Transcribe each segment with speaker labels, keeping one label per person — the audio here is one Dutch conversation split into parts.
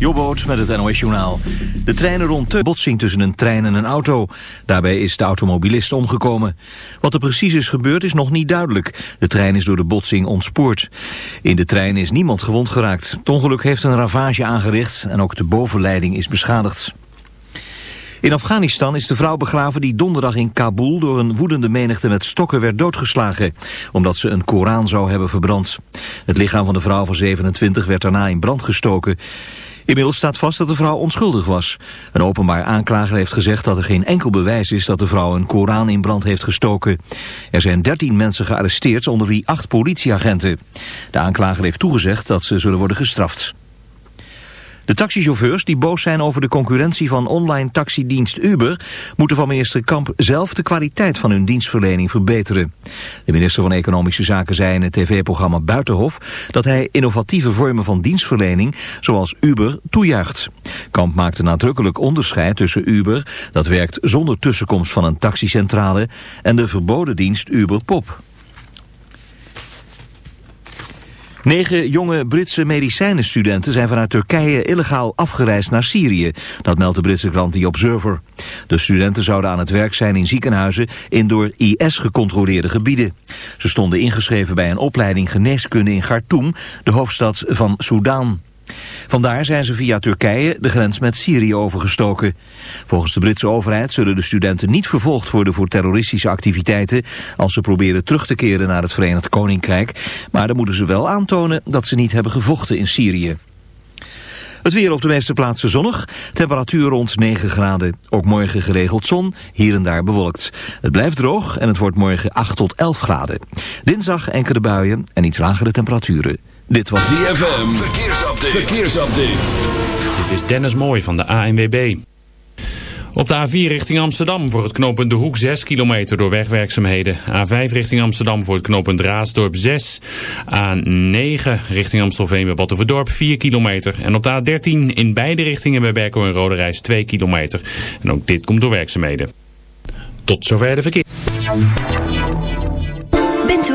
Speaker 1: Jobboot met het NOS Journaal. De treinen rond de botsing tussen een trein en een auto. Daarbij is de automobilist omgekomen. Wat er precies is gebeurd is nog niet duidelijk. De trein is door de botsing ontspoord. In de trein is niemand gewond geraakt. Het ongeluk heeft een ravage aangericht en ook de bovenleiding is beschadigd. In Afghanistan is de vrouw begraven die donderdag in Kabul door een woedende menigte met stokken werd doodgeslagen, omdat ze een Koran zou hebben verbrand. Het lichaam van de vrouw van 27 werd daarna in brand gestoken. Inmiddels staat vast dat de vrouw onschuldig was. Een openbaar aanklager heeft gezegd dat er geen enkel bewijs is dat de vrouw een Koran in brand heeft gestoken. Er zijn 13 mensen gearresteerd, onder wie acht politieagenten. De aanklager heeft toegezegd dat ze zullen worden gestraft. De taxichauffeurs die boos zijn over de concurrentie van online taxidienst Uber... moeten van minister Kamp zelf de kwaliteit van hun dienstverlening verbeteren. De minister van Economische Zaken zei in het tv-programma Buitenhof... dat hij innovatieve vormen van dienstverlening, zoals Uber, toejuicht. Kamp maakte nadrukkelijk onderscheid tussen Uber... dat werkt zonder tussenkomst van een taxicentrale... en de verboden dienst Uber Pop. Negen jonge Britse medicijnenstudenten zijn vanuit Turkije illegaal afgereisd naar Syrië. Dat meldt de Britse krant The Observer. De studenten zouden aan het werk zijn in ziekenhuizen in door IS gecontroleerde gebieden. Ze stonden ingeschreven bij een opleiding geneeskunde in Khartoum, de hoofdstad van Soudaan. Vandaar zijn ze via Turkije de grens met Syrië overgestoken. Volgens de Britse overheid zullen de studenten niet vervolgd worden voor terroristische activiteiten als ze proberen terug te keren naar het Verenigd Koninkrijk. Maar dan moeten ze wel aantonen dat ze niet hebben gevochten in Syrië. Het weer op de meeste plaatsen zonnig. Temperatuur rond 9 graden. Ook morgen geregeld zon, hier en daar bewolkt. Het blijft droog en het wordt morgen 8 tot 11 graden. Dinsdag enkele buien en iets lagere temperaturen. Dit was
Speaker 2: DFM. Verkeersupdate. Verkeersupdate.
Speaker 3: Dit is Dennis Mooij van de ANWB. Op de A4 richting Amsterdam voor het knooppunt De Hoek 6 kilometer door wegwerkzaamheden. A5 richting Amsterdam voor het knooppunt Raasdorp 6. A9 richting Amstelveen bij Battenverdorp 4 kilometer. En op de A13 in beide richtingen bij Berko en Rode Reis 2 kilometer. En ook dit komt door werkzaamheden. Tot zover de verkeer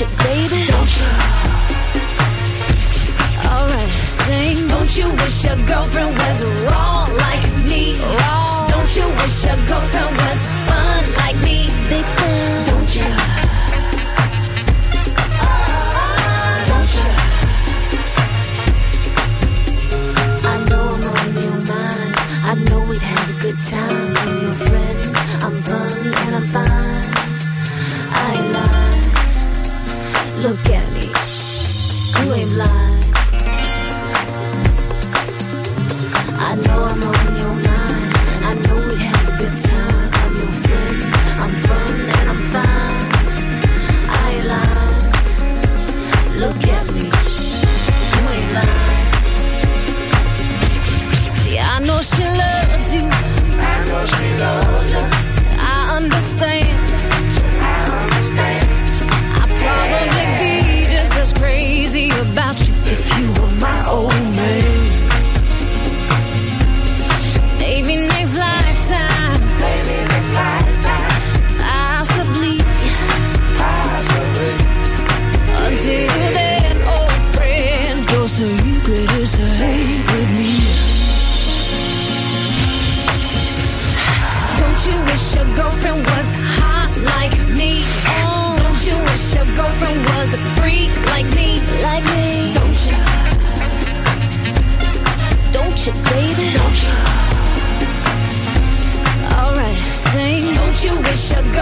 Speaker 4: you, baby? Don't you? Alright, sing. Don't you wish your girlfriend was wrong like me? Wrong. Don't you wish your girlfriend was fun like me? Big fan. Don't you?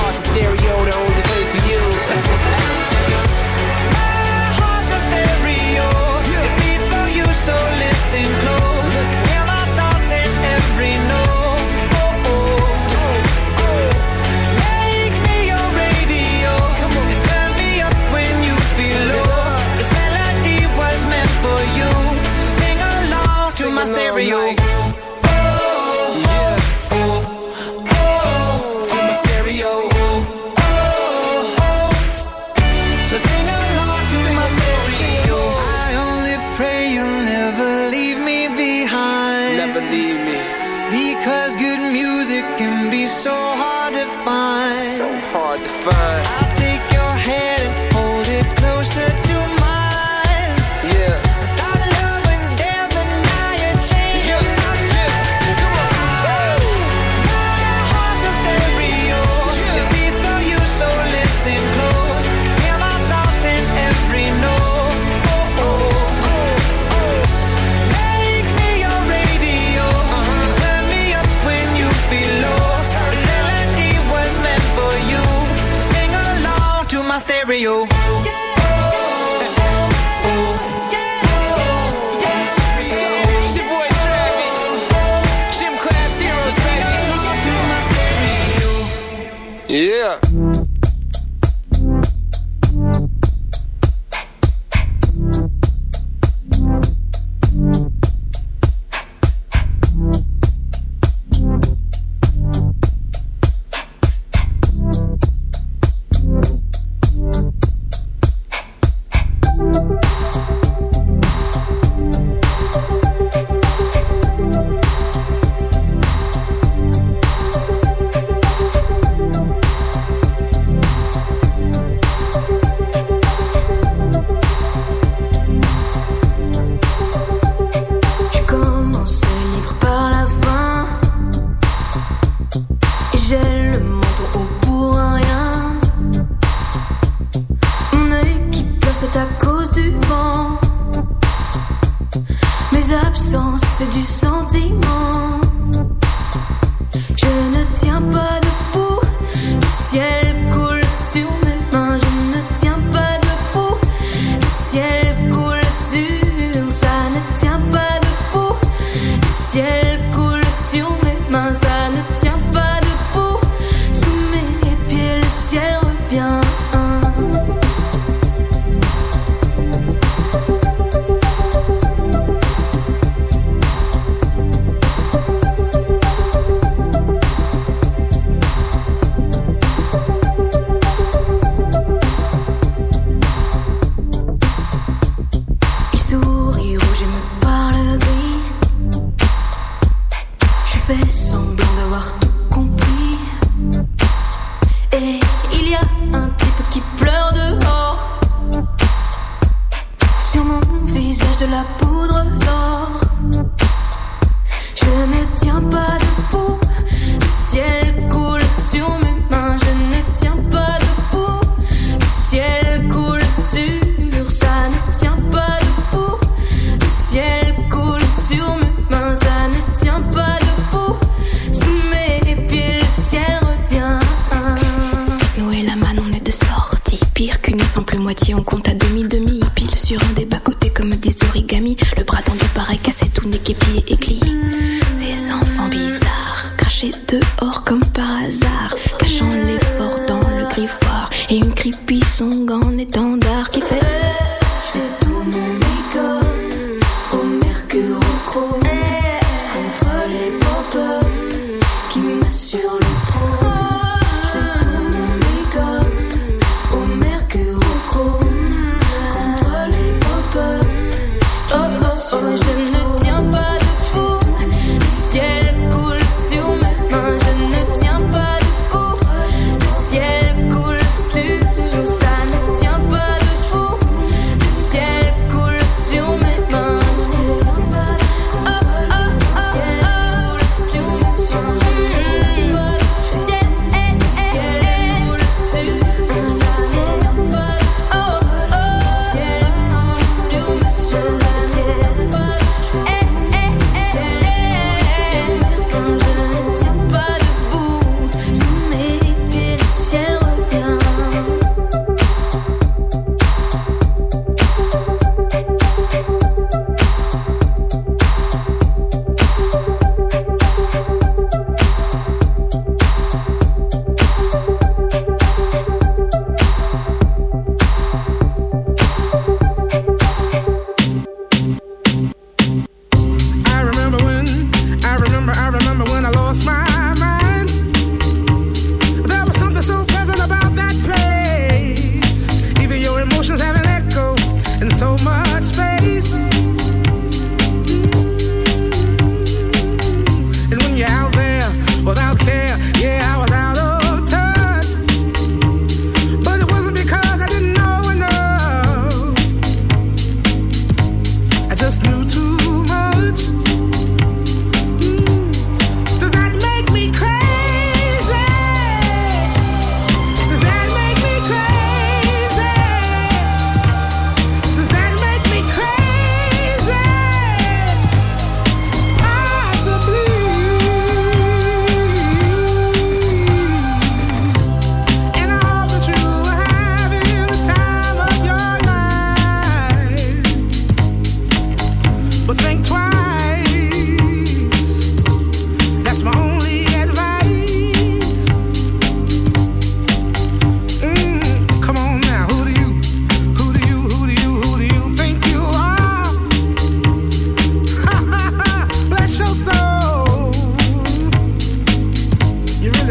Speaker 5: heart's stereo, the only place for you.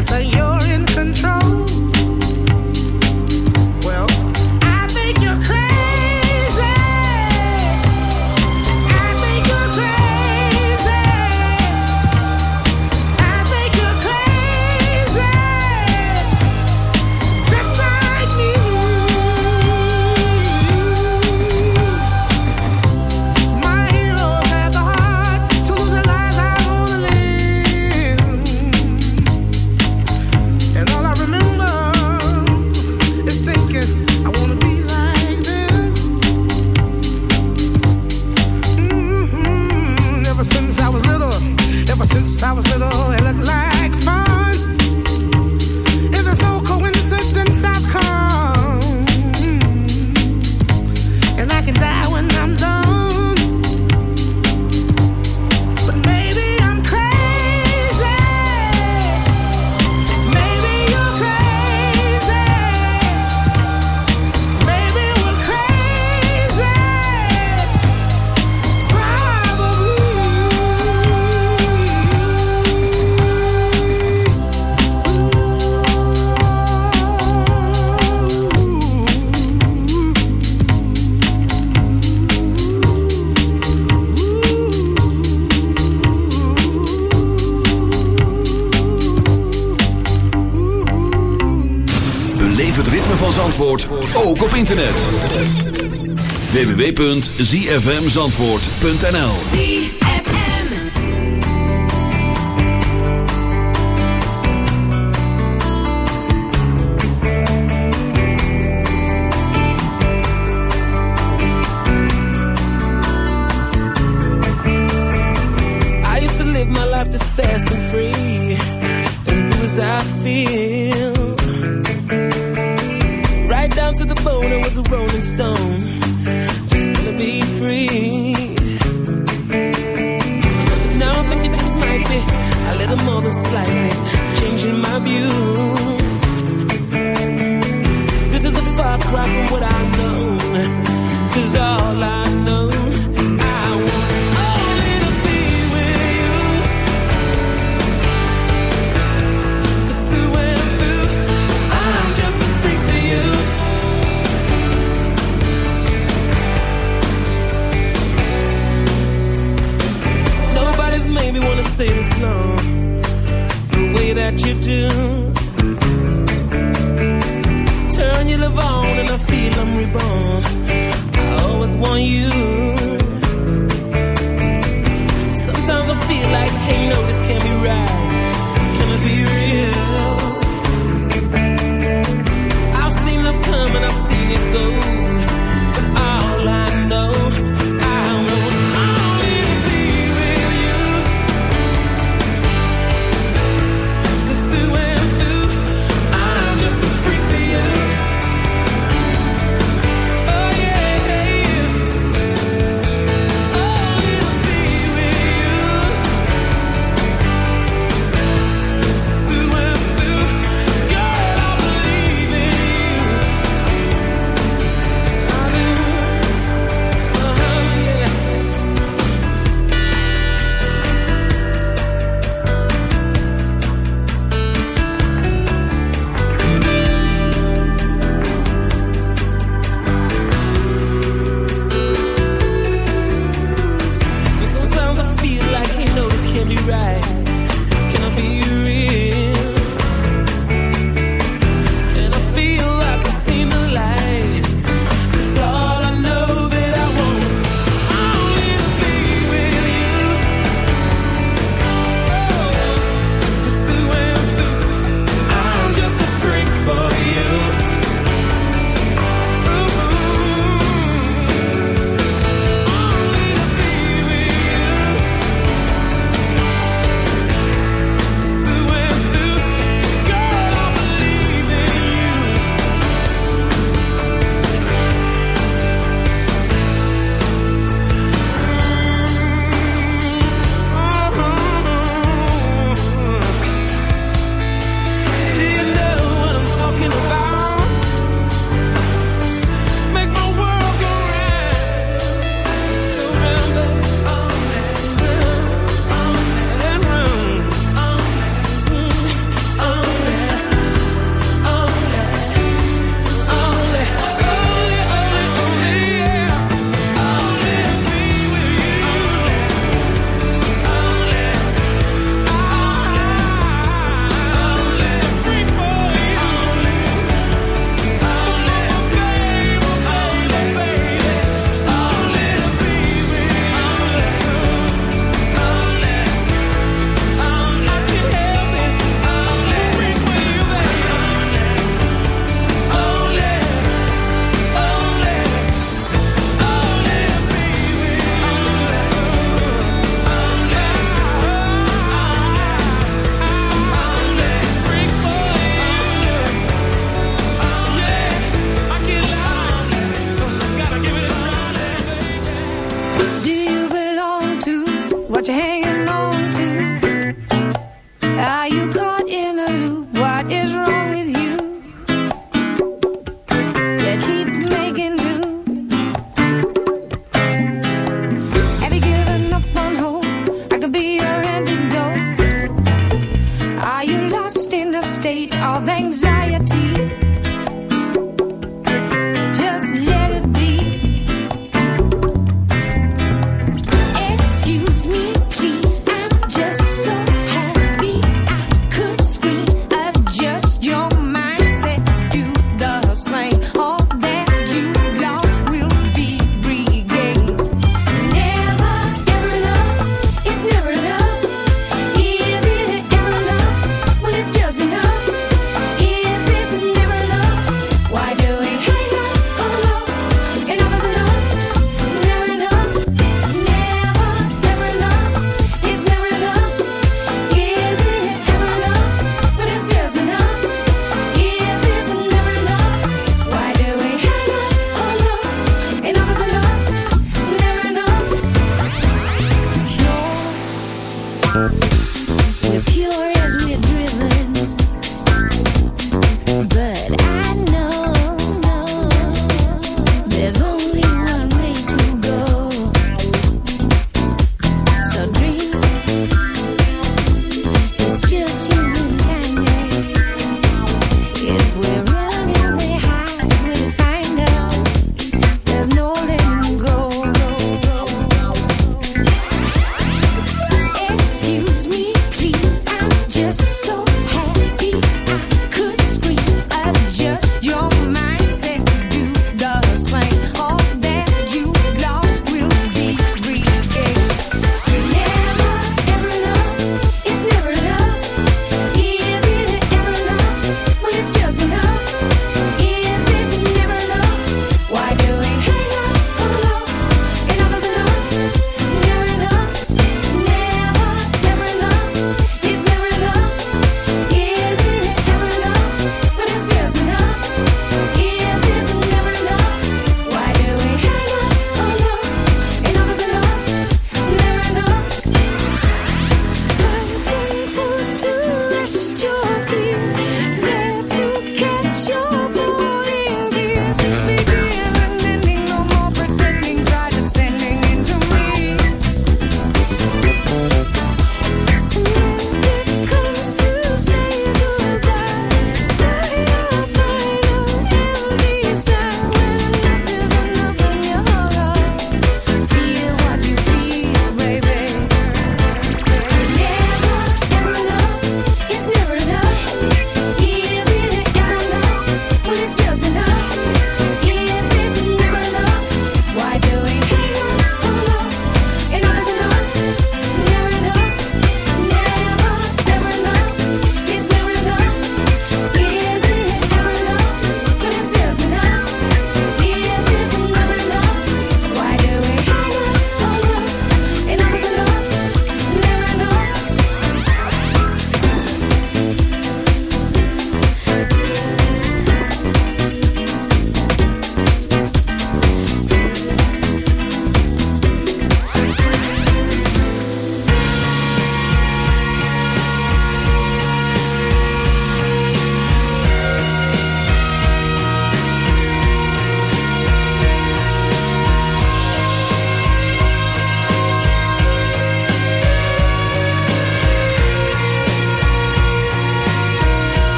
Speaker 5: It's
Speaker 6: like you're in control.
Speaker 2: www.zfmzandvoort.nl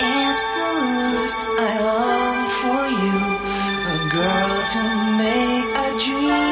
Speaker 7: Absolute, I long for you. A girl to make a dream